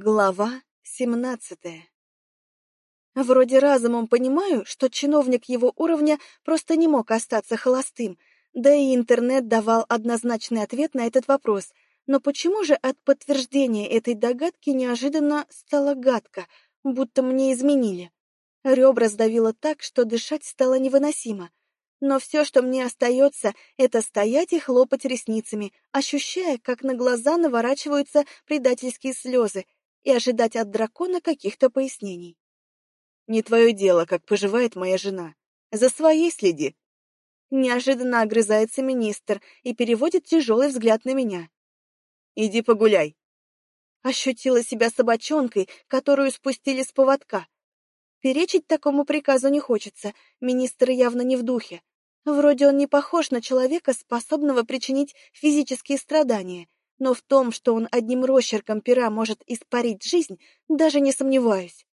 Глава семнадцатая Вроде разумом понимаю, что чиновник его уровня просто не мог остаться холостым, да и интернет давал однозначный ответ на этот вопрос. Но почему же от подтверждения этой догадки неожиданно стало гадко, будто мне изменили? Ребра сдавило так, что дышать стало невыносимо. Но все, что мне остается, это стоять и хлопать ресницами, ощущая, как на глаза наворачиваются предательские слезы, и ожидать от дракона каких-то пояснений. «Не твое дело, как поживает моя жена. За своей следи!» Неожиданно огрызается министр и переводит тяжелый взгляд на меня. «Иди погуляй!» Ощутила себя собачонкой, которую спустили с поводка. Перечить такому приказу не хочется, министр явно не в духе. Вроде он не похож на человека, способного причинить физические страдания, но в том, что он одним росчерком пера может испарить жизнь, даже не сомневаюсь.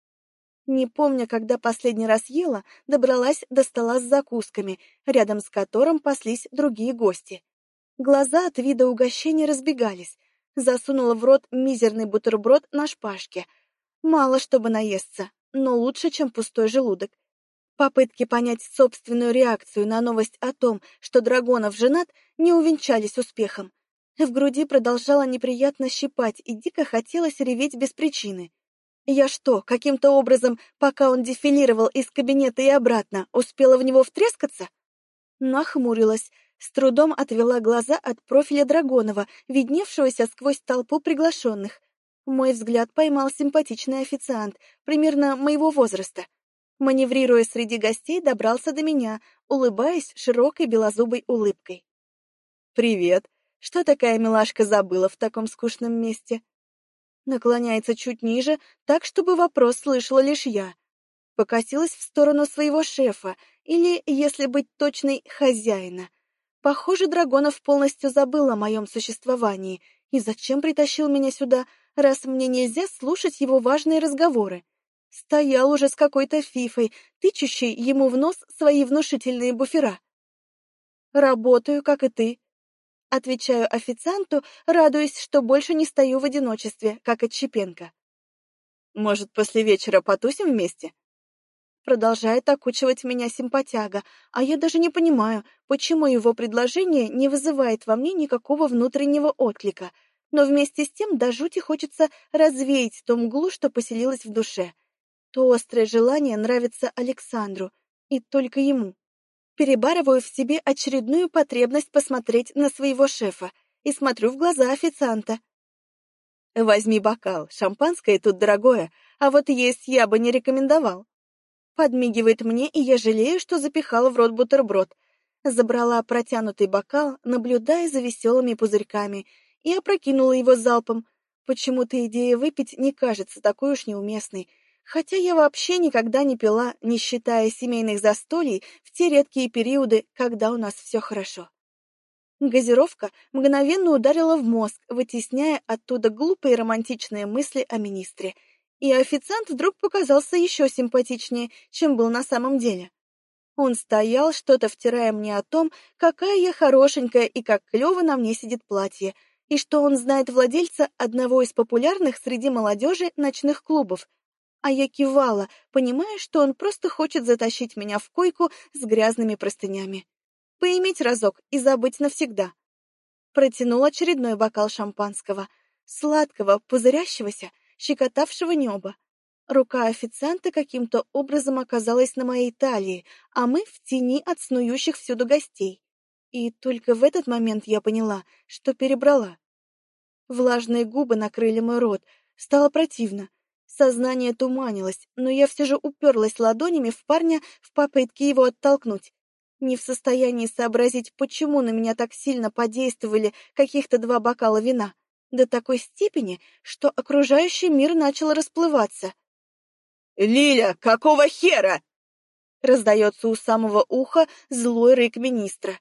Не помня, когда последний раз ела, добралась до стола с закусками, рядом с которым паслись другие гости. Глаза от вида угощения разбегались. Засунула в рот мизерный бутерброд на шпажке. Мало чтобы наесться, но лучше, чем пустой желудок. Попытки понять собственную реакцию на новость о том, что Драгонов женат, не увенчались успехом. В груди продолжало неприятно щипать, и дико хотелось реветь без причины. Я что, каким-то образом, пока он дефилировал из кабинета и обратно, успела в него втрескаться? Нахмурилась, с трудом отвела глаза от профиля Драгонова, видневшегося сквозь толпу приглашенных. Мой взгляд поймал симпатичный официант, примерно моего возраста. Маневрируя среди гостей, добрался до меня, улыбаясь широкой белозубой улыбкой. «Привет!» Что такая милашка забыла в таком скучном месте? Наклоняется чуть ниже, так, чтобы вопрос слышала лишь я. Покосилась в сторону своего шефа, или, если быть точной, хозяина. Похоже, Драгонов полностью забыл о моем существовании. И зачем притащил меня сюда, раз мне нельзя слушать его важные разговоры? Стоял уже с какой-то фифой, тычущей ему в нос свои внушительные буфера. Работаю, как и ты, Отвечаю официанту, радуясь, что больше не стою в одиночестве, как Отщепенко. «Может, после вечера потусим вместе?» Продолжает окучивать меня симпатяга, а я даже не понимаю, почему его предложение не вызывает во мне никакого внутреннего отклика, но вместе с тем до жути хочется развеять ту мглу, что поселилась в душе. То острое желание нравится Александру, и только ему перебарываю в себе очередную потребность посмотреть на своего шефа и смотрю в глаза официанта. «Возьми бокал, шампанское тут дорогое, а вот есть я бы не рекомендовал». Подмигивает мне, и я жалею, что запихала в рот бутерброд. Забрала протянутый бокал, наблюдая за веселыми пузырьками, и опрокинула его залпом. Почему-то идея выпить не кажется такой уж неуместной, Хотя я вообще никогда не пила, не считая семейных застолий, в те редкие периоды, когда у нас все хорошо. Газировка мгновенно ударила в мозг, вытесняя оттуда глупые романтичные мысли о министре. И официант вдруг показался еще симпатичнее, чем был на самом деле. Он стоял, что-то втирая мне о том, какая я хорошенькая и как клево на мне сидит платье, и что он знает владельца одного из популярных среди молодежи ночных клубов, а я кивала, понимая, что он просто хочет затащить меня в койку с грязными простынями. Поиметь разок и забыть навсегда. Протянул очередной бокал шампанского, сладкого, пузырящегося, щекотавшего небо. Рука официанта каким-то образом оказалась на моей талии, а мы в тени от снующих всюду гостей. И только в этот момент я поняла, что перебрала. Влажные губы накрыли мой рот, стало противно, Сознание туманилось, но я все же уперлась ладонями в парня в попытке его оттолкнуть. Не в состоянии сообразить, почему на меня так сильно подействовали каких-то два бокала вина, до такой степени, что окружающий мир начал расплываться. «Лиля, какого хера?» Раздается у самого уха злой рык министра.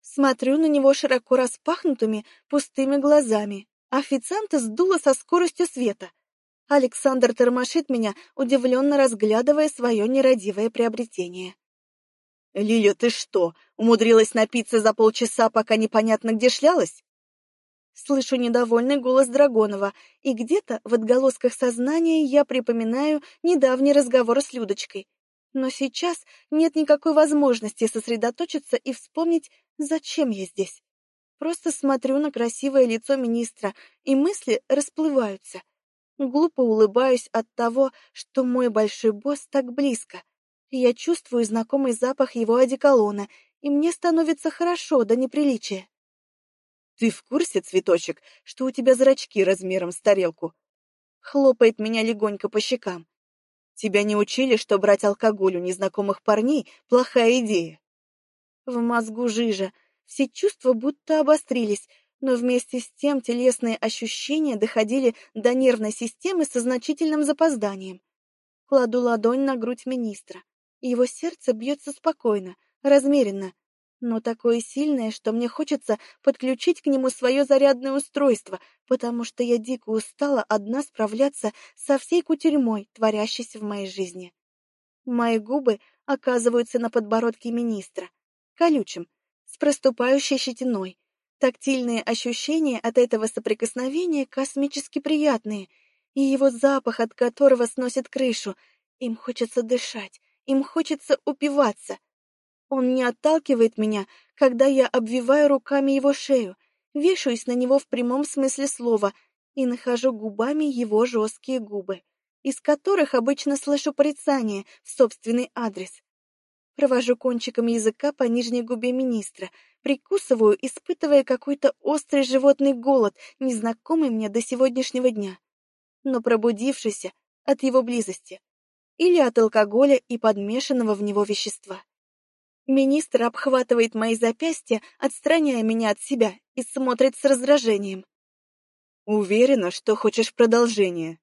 Смотрю на него широко распахнутыми, пустыми глазами. Официанта сдуло со скоростью света. Александр тормошит меня, удивленно разглядывая свое нерадивое приобретение. «Лиля, ты что, умудрилась напиться за полчаса, пока непонятно где шлялась?» Слышу недовольный голос Драгонова, и где-то в отголосках сознания я припоминаю недавний разговор с Людочкой. Но сейчас нет никакой возможности сосредоточиться и вспомнить, зачем я здесь. Просто смотрю на красивое лицо министра, и мысли расплываются. Глупо улыбаюсь от того, что мой большой босс так близко. Я чувствую знакомый запах его одеколона, и мне становится хорошо до неприличия. «Ты в курсе, цветочек, что у тебя зрачки размером с тарелку?» Хлопает меня легонько по щекам. «Тебя не учили, что брать алкоголь у незнакомых парней — плохая идея?» В мозгу жижа, все чувства будто обострились, но вместе с тем телесные ощущения доходили до нервной системы со значительным запозданием. Кладу ладонь на грудь министра. Его сердце бьется спокойно, размеренно, но такое сильное, что мне хочется подключить к нему свое зарядное устройство, потому что я дико устала одна справляться со всей кутерьмой, творящейся в моей жизни. Мои губы оказываются на подбородке министра, колючим, с проступающей щетиной. Тактильные ощущения от этого соприкосновения космически приятные, и его запах, от которого сносит крышу. Им хочется дышать, им хочется упиваться — он не отталкивает меня, когда я обвиваю руками его шею, вешаюсь на него в прямом смысле слова и нахожу губами его жесткие губы, из которых обычно слышу порицание в собственный адрес. Провожу кончиком языка по нижней губе министра, прикусываю, испытывая какой-то острый животный голод, незнакомый мне до сегодняшнего дня, но пробудившийся от его близости или от алкоголя и подмешанного в него вещества. Министр обхватывает мои запястья, отстраняя меня от себя, и смотрит с раздражением. «Уверена, что хочешь продолжения?»